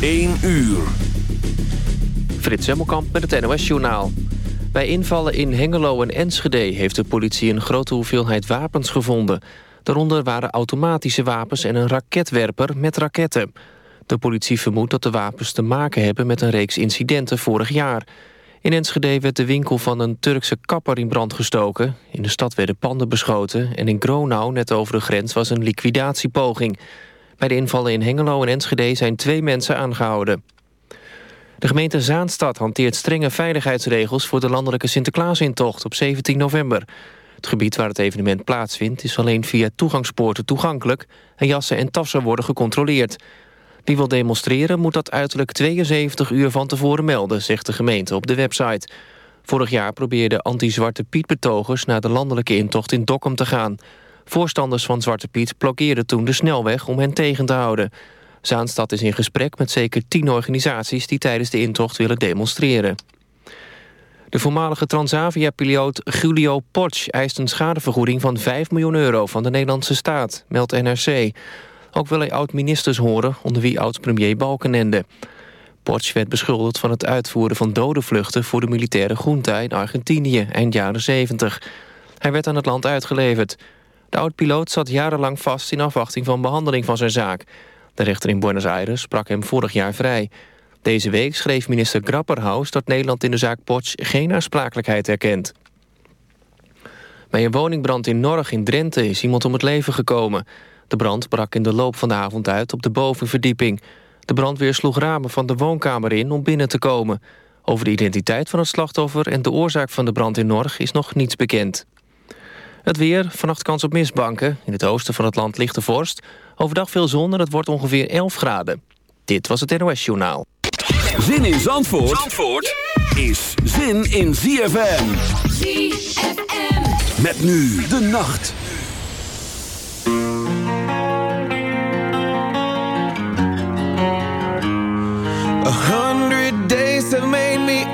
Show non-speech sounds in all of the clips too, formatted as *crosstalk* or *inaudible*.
1 uur. Frits Hemmelkamp met het NOS-journaal. Bij invallen in Hengelo en Enschede heeft de politie een grote hoeveelheid wapens gevonden. Daaronder waren automatische wapens en een raketwerper met raketten. De politie vermoedt dat de wapens te maken hebben met een reeks incidenten vorig jaar. In Enschede werd de winkel van een Turkse kapper in brand gestoken. In de stad werden panden beschoten en in Gronau, net over de grens, was een liquidatiepoging. Bij de invallen in Hengelo en Enschede zijn twee mensen aangehouden. De gemeente Zaanstad hanteert strenge veiligheidsregels... voor de landelijke Sinterklaasintocht op 17 november. Het gebied waar het evenement plaatsvindt... is alleen via toegangspoorten toegankelijk... en jassen en tassen worden gecontroleerd. Wie wil demonstreren moet dat uiterlijk 72 uur van tevoren melden... zegt de gemeente op de website. Vorig jaar probeerden anti-Zwarte Piet-betogers... naar de landelijke intocht in Dokkum te gaan... Voorstanders van Zwarte Piet blokkeerden toen de snelweg om hen tegen te houden. Zaanstad is in gesprek met zeker tien organisaties... die tijdens de intocht willen demonstreren. De voormalige Transavia-piloot Julio Potsch eist een schadevergoeding van 5 miljoen euro van de Nederlandse staat, meldt NRC. Ook wil hij oud-ministers horen, onder wie oud-premier Balkenende. Potsch werd beschuldigd van het uitvoeren van dodenvluchten voor de militaire junta in Argentinië eind jaren 70. Hij werd aan het land uitgeleverd. De oud-piloot zat jarenlang vast in afwachting van behandeling van zijn zaak. De rechter in Buenos Aires sprak hem vorig jaar vrij. Deze week schreef minister Grapperhaus dat Nederland in de zaak Potsch geen aansprakelijkheid erkent. Bij een woningbrand in Norg in Drenthe is iemand om het leven gekomen. De brand brak in de loop van de avond uit op de bovenverdieping. De brandweer sloeg ramen van de woonkamer in om binnen te komen. Over de identiteit van het slachtoffer en de oorzaak van de brand in Norg is nog niets bekend. Het weer, vannacht kans op mistbanken. In het oosten van het land ligt de vorst. Overdag veel zon en het wordt ongeveer 11 graden. Dit was het NOS Journaal. Zin in Zandvoort, Zandvoort is zin in ZFM. ZFM. Met nu de nacht. A hundred days have made me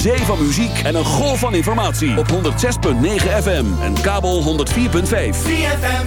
zee van muziek en een golf van informatie. Op 106.9 FM en kabel 104.5. 3 FM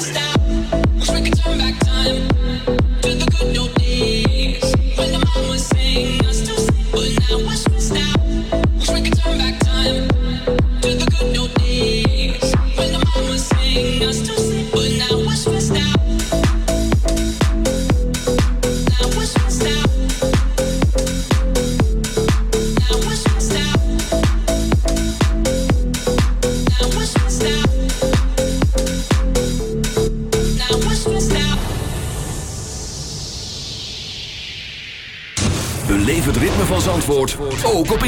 stop.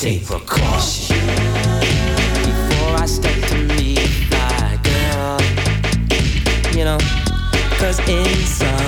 take precaution. Before I step to meet fly girl, you know, cause in some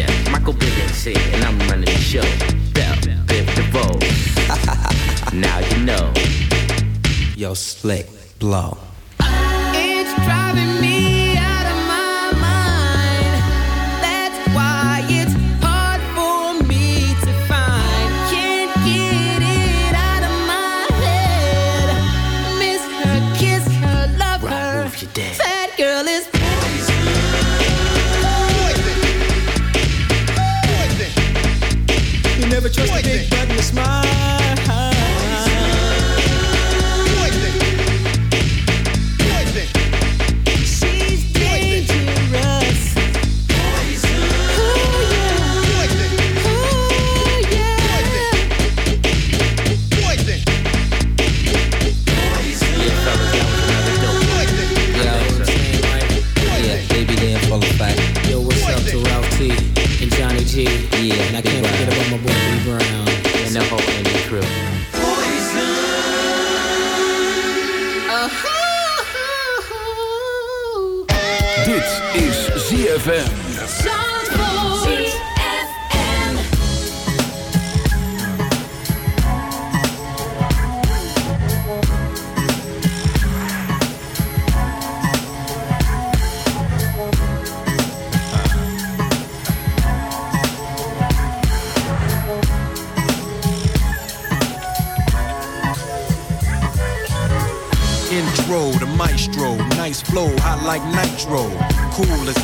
Chest. Michael here, and I'm running the show. Bell, Biv DeVoe. *laughs* now you know. Yo, slick, blow.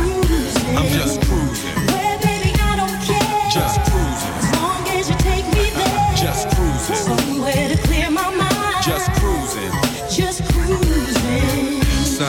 I'm just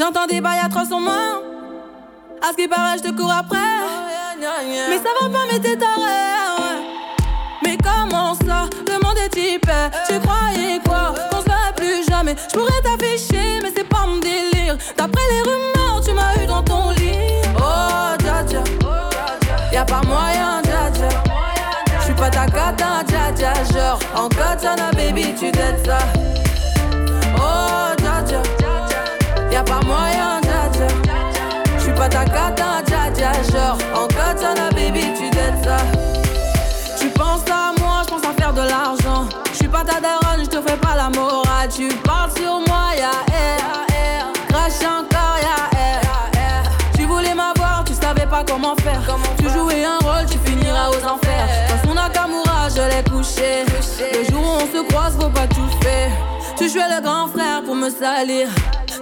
J'entends des bails atroces sur moi. À ce qui paraît, je te cours après. Mais ça va pas, mais t'es taré. Mais comment ça? Le monde est typé. Tu croyais quoi? Qu'on se plus jamais. Je pourrais t'afficher, mais c'est pas mon délire. D'après les rumeurs, tu m'as eu dans ton lit. Oh, dja dja. Y'a pas moyen, dja dja. J'suis pas ta cata, dja dja. Genre, en katana, baby, tu dettes ça. Y'a pas moyen, dja dja. J'suis pas ta cata, dja. Genre, en katana, baby, tu dettes ça. Tu penses à moi, je pense à faire de l'argent. Je suis pas ta daronne, je te fais pas la morale. Tu parles sur moi, y'a air. Crash encore, y'a air. Tu voulais m'avoir, tu savais pas comment faire. Tu jouais un rôle, tu finiras aux enfers. Dans son Nakamura, je l'ai couché. Le jour où on se croise, faut pas tout faire. Tu jouais le grand frère pour me salir.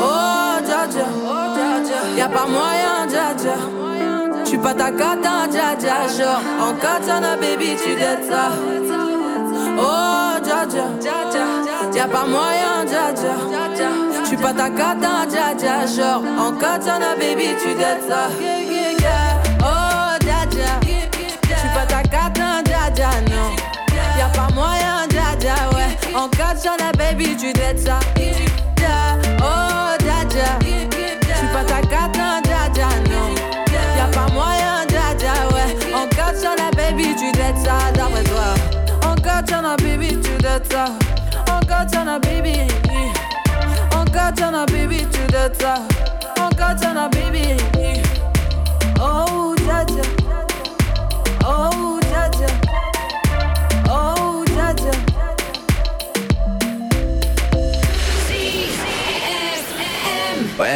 Oh, dja dja. Y'a pas moyen, dja dja. Pas ta cata, dja dja. Genre, en katana, baby, tu dettes ça. Oh, dja dja. Y'a pas moyen, dja dja. Pas ta cata, dja dja. Genre, en katana, baby, tu dettes ça. Oh, dja dja. Pas ta cata, dja dja, non. Y'a pas moyen, ouais. En katana, baby, tu dettes ça. Oh, dja dja. J'suis pas ta cata, dja dja, non. Y'a pas moyen, dja dja, ouais. En katana, baby, tu dettes ça, d'après toi. En katana, baby, tu dettes ça. En katana, baby. En katana, baby, tu dettes ça. En katana, baby. Oh, dja dja.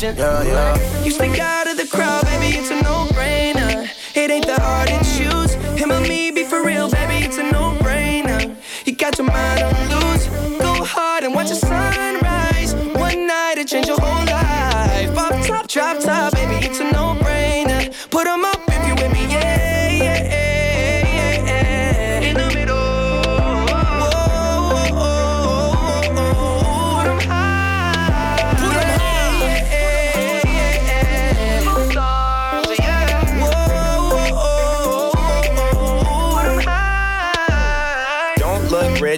Yeah, yeah.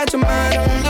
Got your mind on loose.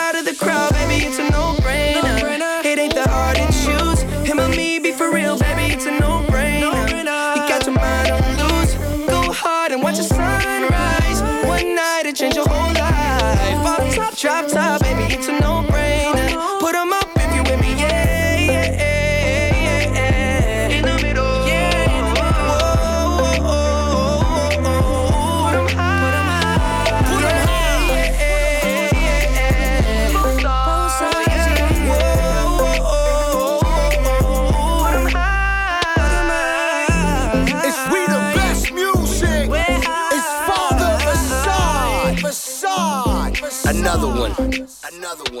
Another one.